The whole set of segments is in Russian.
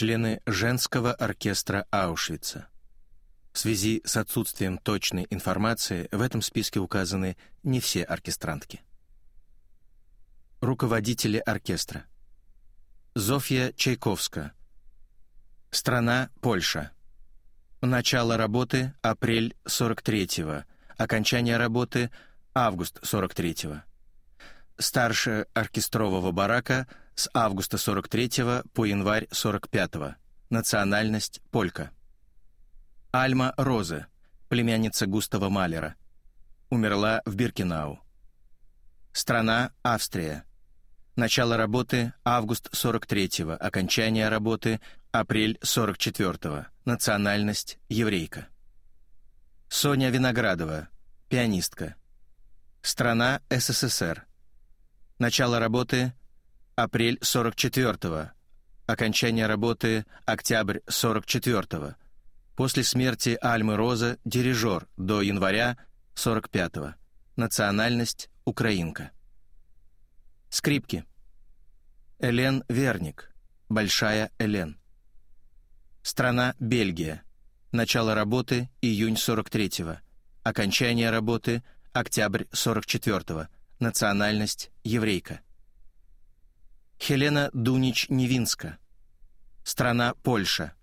члены женского оркестра Аушвица. В связи с отсутствием точной информации в этом списке указаны не все оркестрантки. Руководители оркестра. Зофья Чайковска. Страна Польша. Начало работы – апрель 43-го. Окончание работы – август 43-го. Старше оркестрового барака с августа 43 по январь 45 -го. Национальность – полька. Альма Розе, племянница Густава Малера. Умерла в Биркенау. Страна – Австрия. Начало работы – август 43-го, окончание работы – апрель 44-го. Национальность – еврейка. Соня Виноградова, пианистка. Страна – СССР. Начало работы апрель 44-го, окончание работы октябрь 44-го. После смерти Альмы Роза дирижер до января 45-го. Национальность – украинка. Скрипки. Элен Верник. Большая Элен. Страна – Бельгия. Начало работы – июнь 43-го. Окончание работы – октябрь 44-го. Национальность – еврейка. Хелена Дунич-Невинска. Страна Польша.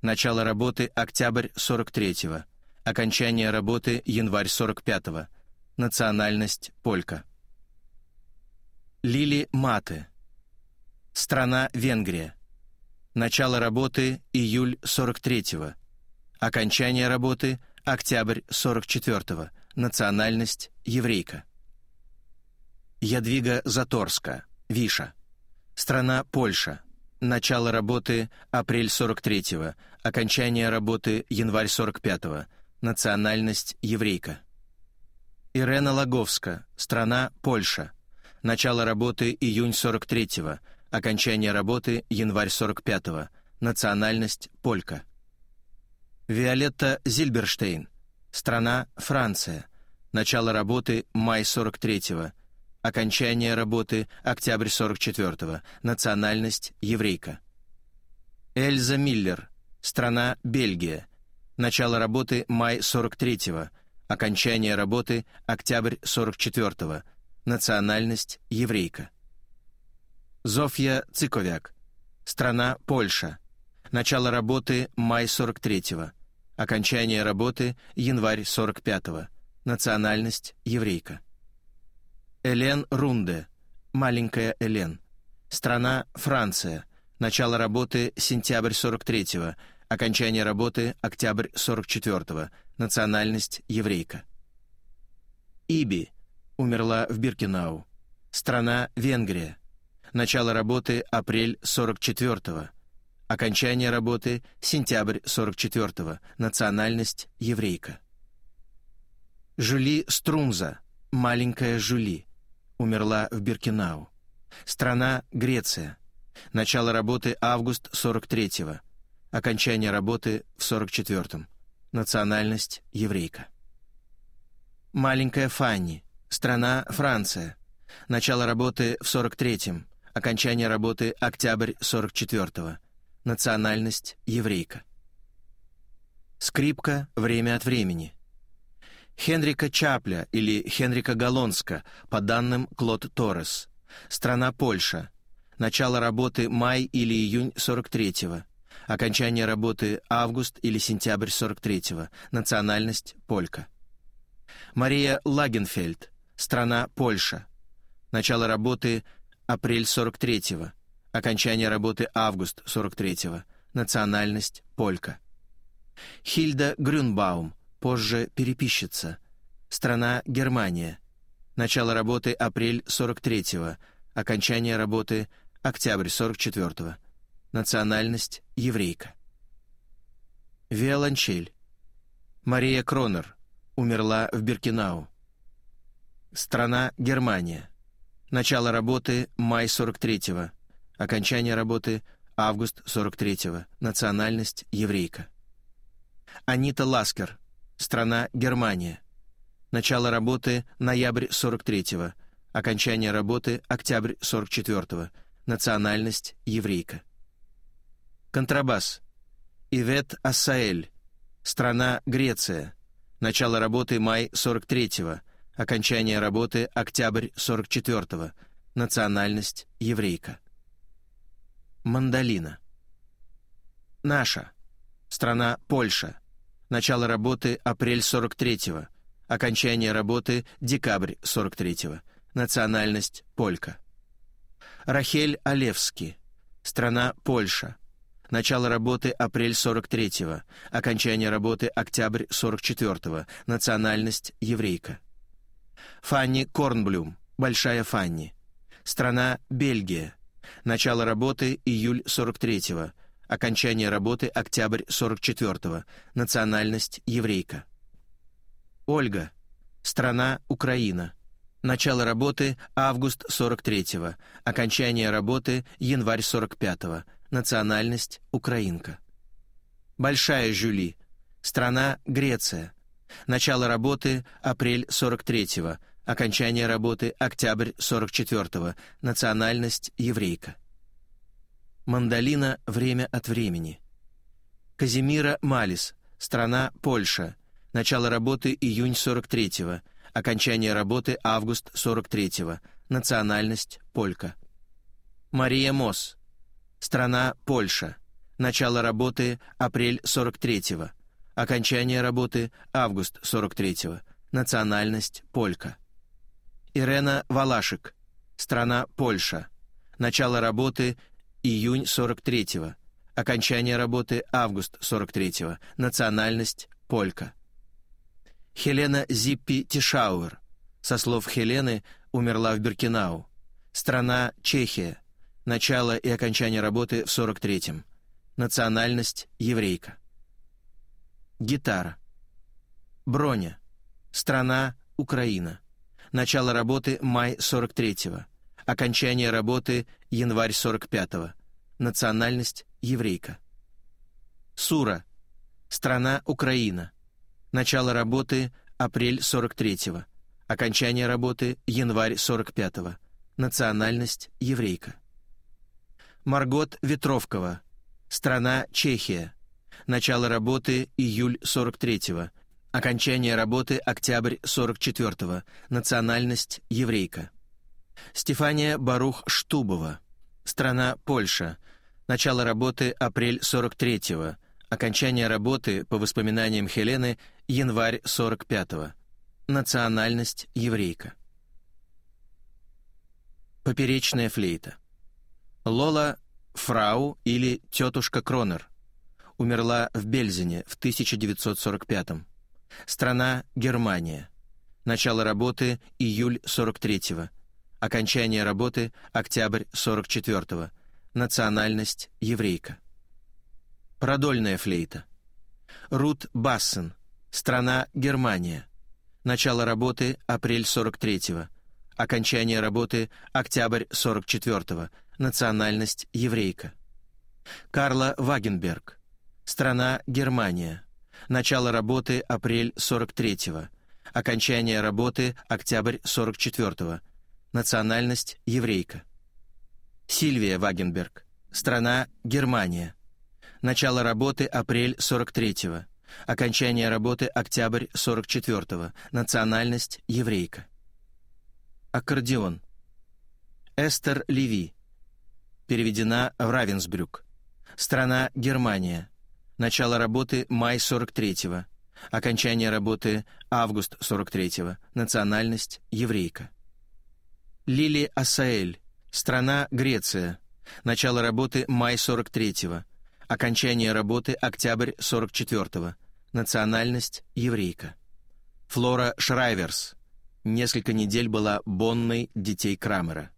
Начало работы октябрь 43-го. Окончание работы январь 45-го. Национальность полька. Лили Маты. Страна Венгрия. Начало работы июль 43-го. Окончание работы октябрь 44-го. Национальность еврейка. Ядвига Заторска. Виша. Страна Польша. Начало работы апрель 43-го. Окончание работы январь 45-го. Национальность еврейка. Ирена Лаговска. Страна Польша. Начало работы июнь 43-го. Окончание работы январь 45-го. Национальность полька. Виолетта Зильберштейн. Страна Франция. Начало работы май 43-го. Окончание работы октябрь 44-го. Национальность еврейка. Эльза Миллер. Страна Бельгия. Начало работы май 43-го. Окончание работы октябрь 44-го. Национальность еврейка. Зофья Циковяк. Страна Польша. Начало работы май 43-го. Окончание работы январь 45-го. Национальность еврейка. Элен Рунде, маленькая Элен. Страна Франция. Начало работы сентябрь 43-го, окончание работы октябрь 44-го. Национальность еврейка. Иби. Умерла в Биркенау. Страна Венгрия. Начало работы апрель 44-го. Окончание работы сентябрь 44-го. Национальность еврейка. Жюли Струнза. Маленькая Жюли умерла в Биркинау. Страна — Греция. Начало работы — август 43-го. Окончание работы — в 44-м. Национальность — еврейка. Маленькая Фанни. Страна — Франция. Начало работы — в 43-м. Окончание работы — октябрь 44-го. Национальность — еврейка. Скрипка «Время от времени». Хенрика Чапля или Хенрика Галонска, по данным Клод Торрес. Страна Польша. Начало работы май или июнь 43-го. Окончание работы август или сентябрь 43-го. Национальность полька. Мария Лагенфельд. Страна Польша. Начало работы апрель 43-го. Окончание работы август 43-го. Национальность полька. Хильда Грюнбаум позже переписчица. Страна Германия. Начало работы апрель 43-го, окончание работы октябрь 44-го. Национальность еврейка. Виолончель. Мария Кронер. Умерла в Биркинау. Страна Германия. Начало работы май 43-го, окончание работы август 43-го. Национальность еврейка. Анита Ласкер. Страна Германия. Начало работы ноябрь 43-го. Окончание работы октябрь 44-го. Национальность еврейка. Контрабас. Ивет Ассаэль. Страна Греция. Начало работы май 43-го. Окончание работы октябрь 44-го. Национальность еврейка. Мандолина. Наша. Страна Польша. Начало работы апрель 43-го. Окончание работы декабрь 43-го. Национальность полька. Рахель Олевский. Страна Польша. Начало работы апрель 43-го. Окончание работы октябрь 44-го. Национальность еврейка. Фанни Корнблюм. Большая Фанни. Страна Бельгия. Начало работы июль 43-го. Окончание работы октябрь 44-го. Национальность еврейка. Ольга. Страна Украина. Начало работы август 43-го. Окончание работы январь 45-го. Национальность украинка. Большая Жюли. Страна Греция. Начало работы апрель 43-го. Окончание работы октябрь 44-го. Национальность еврейка. Мандолина «Время от времени». Казимира Малис. Страна Польша. Начало работы июнь 43-го. Окончание работы август 43-го. Национальность полька. Мария Мосс. Страна Польша. Начало работы апрель 43-го. Окончание работы август 43-го. Национальность полька. Ирена Валашик. Страна Польша. Начало работы июнь 43-го. Окончание работы август 43-го. Национальность полька. Хелена Зиппи Тишауэр. Со слов Хелены, умерла в Биркинау. Страна Чехия. Начало и окончание работы в 43-м. Национальность еврейка. Гитара. Броня. Страна Украина. Начало работы май 43-го. Окончание работы январь 45-го. Национальность еврейка. Сура. Страна Украина. Начало работы апрель 43-го. Окончание работы январь 45-го. Национальность еврейка. Маргот Ветровкова. Страна Чехия. Начало работы июль 43-го. Окончание работы октябрь 44-го. Национальность еврейка. Стефания Барух Штубова. Страна Польша. Начало работы апрель 43-го. Окончание работы, по воспоминаниям Хелены, январь 45-го. Национальность еврейка. Поперечная флейта. Лола Фрау или тетушка Кронер. Умерла в Бельзине в 1945 -м. Страна Германия. Начало работы июль 43-го. Окончание работы – октябрь 44-го. Национальность – еврейка. Продольная флейта. Рут Бассен. Страна – Германия. Начало работы – апрель 43-го. Окончание работы – октябрь 44-го. Национальность – еврейка. Карла Вагенберг. Страна – Германия. Начало работы – апрель 43-го. Окончание работы – октябрь 44-го. Национальность – еврейка. Сильвия Вагенберг. Страна – Германия. Начало работы – апрель 43-го. Окончание работы – октябрь 44-го. Национальность – еврейка. Аккордеон. Эстер Леви. Переведена в Равенсбрюк. Страна – Германия. Начало работы – май 43-го. Окончание работы – август 43-го. Национальность – еврейка. Лили Асаэль. Страна Греция. Начало работы май 43-го. Окончание работы октябрь 44-го. Национальность еврейка. Флора Шрайверс. Несколько недель была Бонной детей Крамера.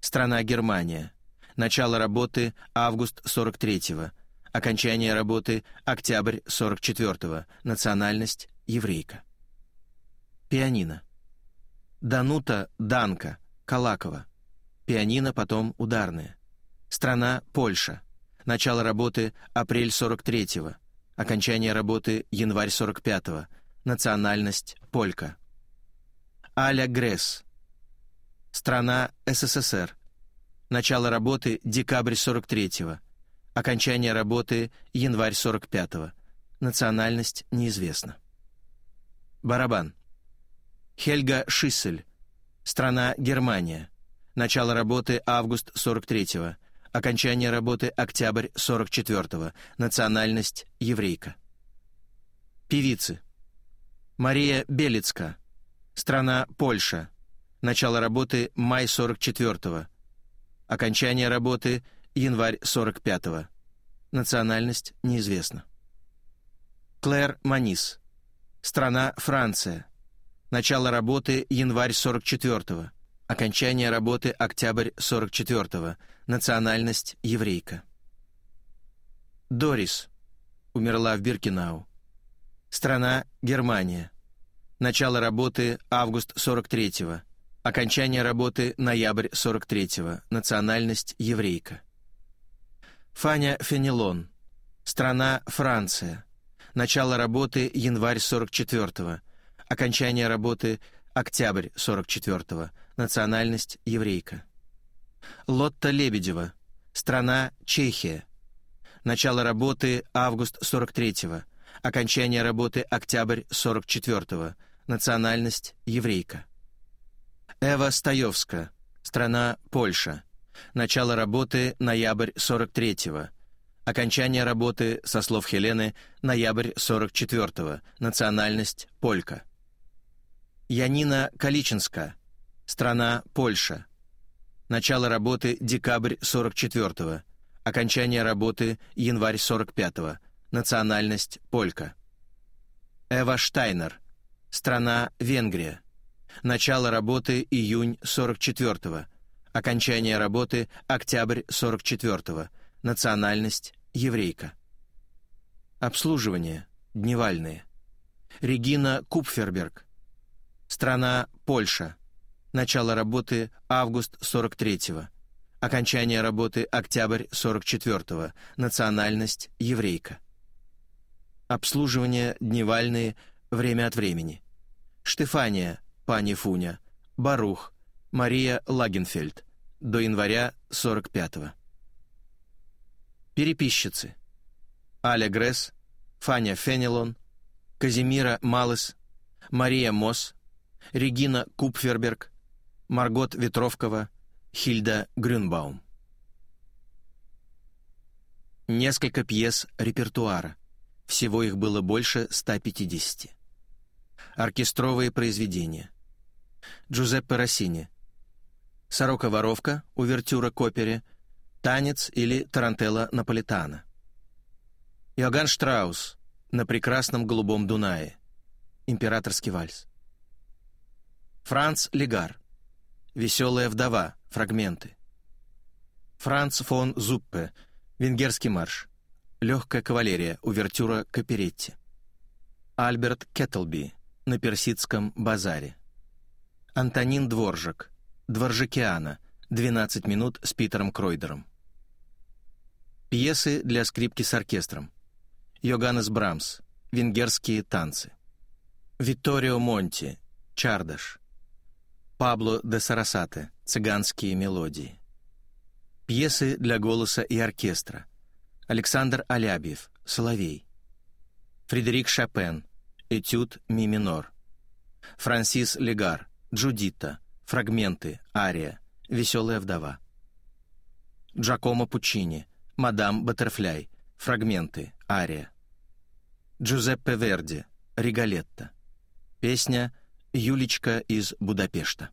Страна Германия. Начало работы август 43-го. Окончание работы октябрь 44-го. Национальность еврейка. Пианино. Данута Данка. Калакова. Пианино, потом ударное. Страна Польша. Начало работы апрель 43-го. Окончание работы январь 45-го. Национальность полька. Аля Гресс. Страна СССР. Начало работы декабрь 43-го. Окончание работы январь 45-го. Национальность неизвестна. Барабан. Хельга Шиссель. Страна Германия. Начало работы август 43-го. Окончание работы октябрь 44-го. Национальность еврейка. Певицы. Мария Белицка. Страна Польша. Начало работы май 44-го. Окончание работы январь 45-го. Национальность неизвестна. Клэр Манис. Страна Франция. Начало работы январь 44-го. Окончание работы октябрь 44-го. Национальность еврейка. Дорис. Умерла в Биркинау. Страна Германия. Начало работы август 43-го. Окончание работы ноябрь 43-го. Национальность еврейка. Фаня Фенелон. Страна Франция. Начало работы январь 44-го. Окончание работы октябрь 44-го. Национальность еврейка. Лотта Лебедева. Страна Чехия. Начало работы август 43-го. Окончание работы октябрь 44-го. Национальность еврейка. Эва Стаевска. Страна Польша. Начало работы ноябрь 43-го. Окончание работы, со слов Хелены, ноябрь 44-го. Национальность полька. Янина Каличинска. Страна Польша. Начало работы декабрь 44-го. Окончание работы январь 45-го. Национальность полька. Эва Штайнер. Страна Венгрия. Начало работы июнь 44-го. Окончание работы октябрь 44-го. Национальность еврейка. Обслуживание. Дневальные. Регина Купферберг. Страна Польша. Начало работы август 43-го. Окончание работы октябрь 44-го. Национальность еврейка. Обслуживание дневальные время от времени. Штефания, пани Фуня, Барух, Мария Лагенфельд. До января 45-го. Переписчицы. Аля Гресс, Фаня Фенелон, Казимира Малыс, Мария Мосс, Регина Купферберг, Маргот Ветровкова, Хильда Грюнбаум. Несколько пьес репертуара. Всего их было больше 150. Оркестровые произведения. Джузеппе Россини. «Сорока-воровка», увертюра к опере, «Танец» или «Тарантелла Наполитана». Иоганн Штраус «На прекрасном голубом Дунае», «Императорский вальс». Франц Легар «Веселая вдова», фрагменты. Франц фон Зуппе «Венгерский марш», «Легкая кавалерия», увертюра к. Альберт Кеттлби «На персидском базаре». Антонин Дворжак «Дворжакиана», 12 минут с Питером Кройдером. Пьесы для скрипки с оркестром. Йоганнес Брамс. Венгерские танцы. Витторио Монти. Чардаш. Пабло де Сарасате. Цыганские мелодии. Пьесы для голоса и оркестра. Александр Алябьев. Соловей. Фредерик Шопен. Этюд ми минор. Франсис Легар. Джудита. Фрагменты. Ария. Веселая вдова. Джакомо Пучини. «Мадам Баттерфляй», фрагменты, ария. Джузеппе Верди, «Риголетто». Песня «Юлечка из Будапешта».